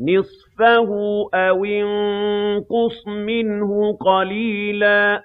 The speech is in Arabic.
نِّصْفَهُ أَوِ انقُصْ مِنْهُ قَلِيلًا.